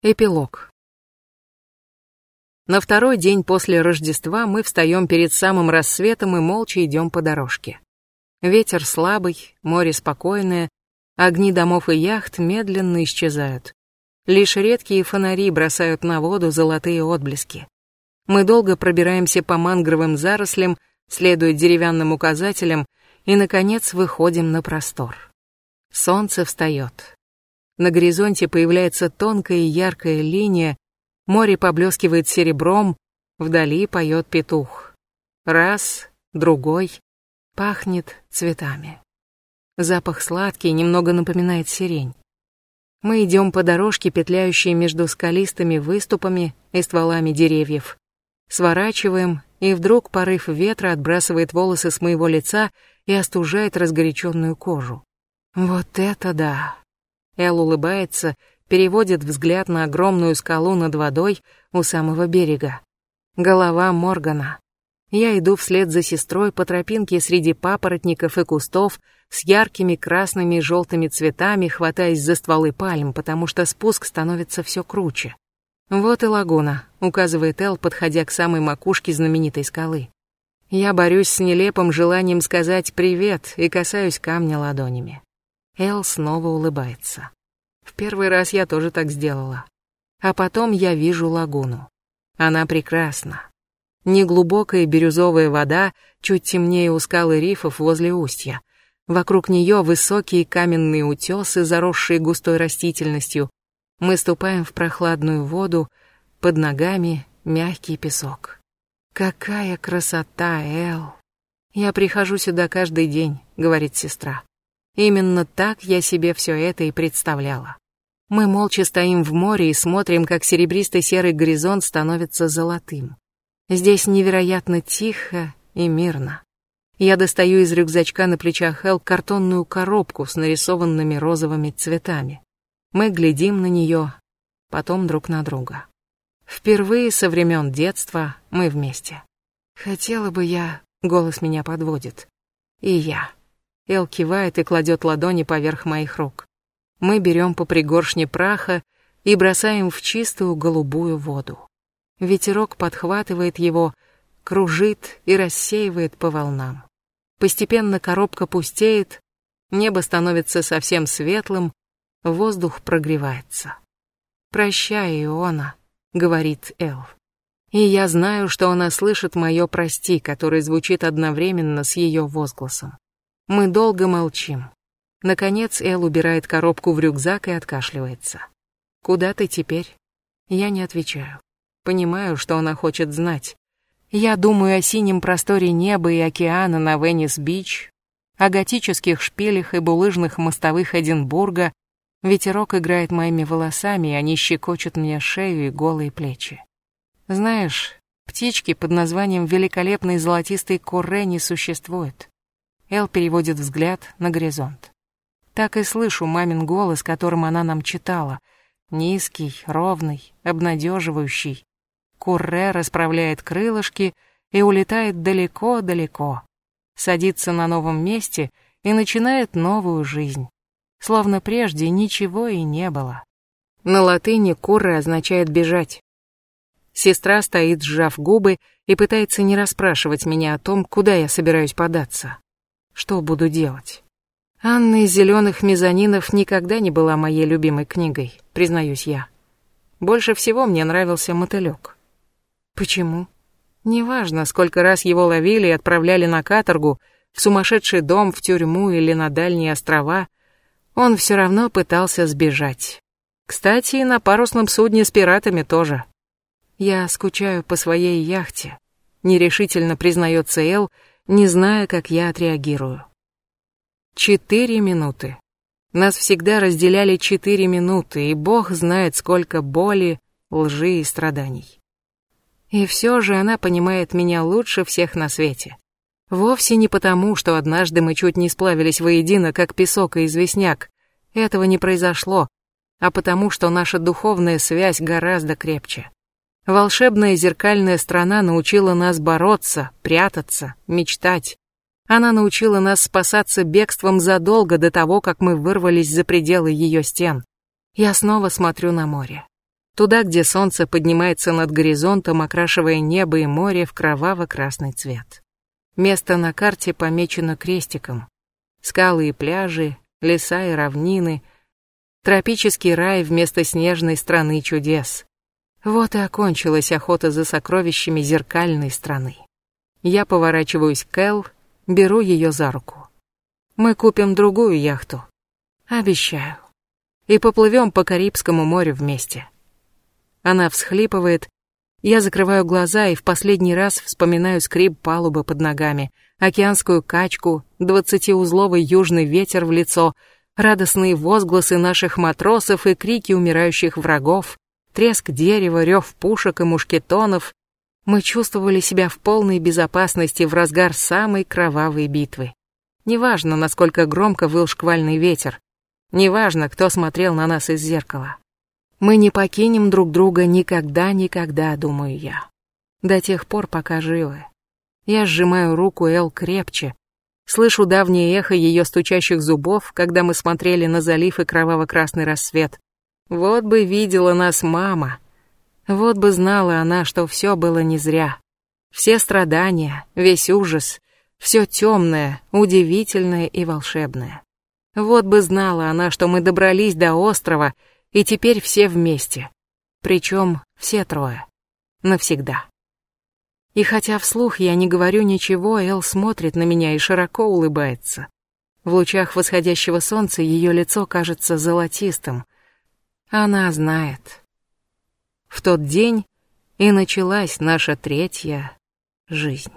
Эпилог. На второй день после Рождества мы встаем перед самым рассветом и молча идем по дорожке. Ветер слабый, море спокойное, огни домов и яхт медленно исчезают. Лишь редкие фонари бросают на воду золотые отблески. Мы долго пробираемся по мангровым зарослям, следуя деревянным указателям, и, наконец, выходим на простор. Солнце встает. На горизонте появляется тонкая и яркая линия, море поблескивает серебром, вдали поет петух. Раз, другой, пахнет цветами. Запах сладкий, немного напоминает сирень. Мы идем по дорожке, петляющей между скалистыми выступами и стволами деревьев. Сворачиваем, и вдруг порыв ветра отбрасывает волосы с моего лица и остужает разгоряченную кожу. Вот это да! Эл улыбается, переводит взгляд на огромную скалу над водой у самого берега. Голова Моргана. Я иду вслед за сестрой по тропинке среди папоротников и кустов с яркими красными и желтыми цветами, хватаясь за стволы пальм, потому что спуск становится все круче. «Вот и лагуна», — указывает Эл, подходя к самой макушке знаменитой скалы. Я борюсь с нелепым желанием сказать «привет» и касаюсь камня ладонями. Эл снова улыбается. В первый раз я тоже так сделала. А потом я вижу лагуну. Она прекрасна. Неглубокая бирюзовая вода, чуть темнее у скалы рифов возле устья. Вокруг нее высокие каменные утесы, заросшие густой растительностью. Мы ступаем в прохладную воду, под ногами мягкий песок. Какая красота, Эл! Я прихожу сюда каждый день, говорит сестра. Именно так я себе все это и представляла. Мы молча стоим в море и смотрим, как серебристый серый горизонт становится золотым. Здесь невероятно тихо и мирно. Я достаю из рюкзачка на плечах Хел картонную коробку с нарисованными розовыми цветами. Мы глядим на нее, потом друг на друга. Впервые со времен детства мы вместе. Хотела бы я, голос меня подводит. И я. Эл кивает и кладет ладони поверх моих рук. Мы берем по пригоршне праха и бросаем в чистую голубую воду. Ветерок подхватывает его, кружит и рассеивает по волнам. Постепенно коробка пустеет, небо становится совсем светлым, воздух прогревается. «Прощай, Иона», — говорит Эл. И я знаю, что она слышит мое «прости», которое звучит одновременно с ее возгласом. Мы долго молчим. Наконец Эл убирает коробку в рюкзак и откашливается. «Куда ты теперь?» Я не отвечаю. Понимаю, что она хочет знать. Я думаю о синем просторе неба и океана на Веннис-Бич, о готических шпилях и булыжных мостовых Эдинбурга. Ветерок играет моими волосами, и они щекочут мне шею и голые плечи. Знаешь, птички под названием великолепный золотистый курре не существует. Эл переводит взгляд на горизонт. Так и слышу мамин голос, которым она нам читала. Низкий, ровный, обнадеживающий. Курре расправляет крылышки и улетает далеко-далеко. Садится на новом месте и начинает новую жизнь. Словно прежде ничего и не было. На латыни курре означает бежать. Сестра стоит, сжав губы, и пытается не расспрашивать меня о том, куда я собираюсь податься. Что буду делать? Анна из зеленых мезонинов никогда не была моей любимой книгой, признаюсь я. Больше всего мне нравился мотылек. Почему? Неважно, сколько раз его ловили и отправляли на каторгу, в сумасшедший дом, в тюрьму или на дальние острова, он все равно пытался сбежать. Кстати, и на парусном судне с пиратами тоже. Я скучаю по своей яхте, нерешительно признается Эл, не зная, как я отреагирую. Четыре минуты. Нас всегда разделяли четыре минуты, и Бог знает, сколько боли, лжи и страданий. И все же она понимает меня лучше всех на свете. Вовсе не потому, что однажды мы чуть не сплавились воедино, как песок и известняк. Этого не произошло, а потому, что наша духовная связь гораздо крепче. Волшебная зеркальная страна научила нас бороться, прятаться, мечтать. Она научила нас спасаться бегством задолго до того, как мы вырвались за пределы ее стен. Я снова смотрю на море. Туда, где солнце поднимается над горизонтом, окрашивая небо и море в кроваво-красный цвет. Место на карте помечено крестиком. Скалы и пляжи, леса и равнины, тропический рай вместо снежной страны чудес. Вот и окончилась охота за сокровищами зеркальной страны. Я поворачиваюсь к Эл, беру ее за руку. Мы купим другую яхту. Обещаю. И поплывем по Карибскому морю вместе. Она всхлипывает. Я закрываю глаза и в последний раз вспоминаю скрип палубы под ногами, океанскую качку, двадцатиузловый южный ветер в лицо, радостные возгласы наших матросов и крики умирающих врагов, треск дерева, рев пушек и мушкетонов, мы чувствовали себя в полной безопасности в разгар самой кровавой битвы. Неважно, насколько громко выл шквальный ветер, неважно, кто смотрел на нас из зеркала. Мы не покинем друг друга никогда-никогда, думаю я. До тех пор, пока живы. Я сжимаю руку Эл крепче, слышу давнее эхо ее стучащих зубов, когда мы смотрели на залив и кроваво-красный рассвет. Вот бы видела нас мама, вот бы знала она, что все было не зря. Все страдания, весь ужас, все темное, удивительное и волшебное. Вот бы знала она, что мы добрались до острова, и теперь все вместе. Причем все трое. Навсегда. И хотя вслух я не говорю ничего, Эл смотрит на меня и широко улыбается. В лучах восходящего солнца ее лицо кажется золотистым. Она знает. В тот день и началась наша третья жизнь.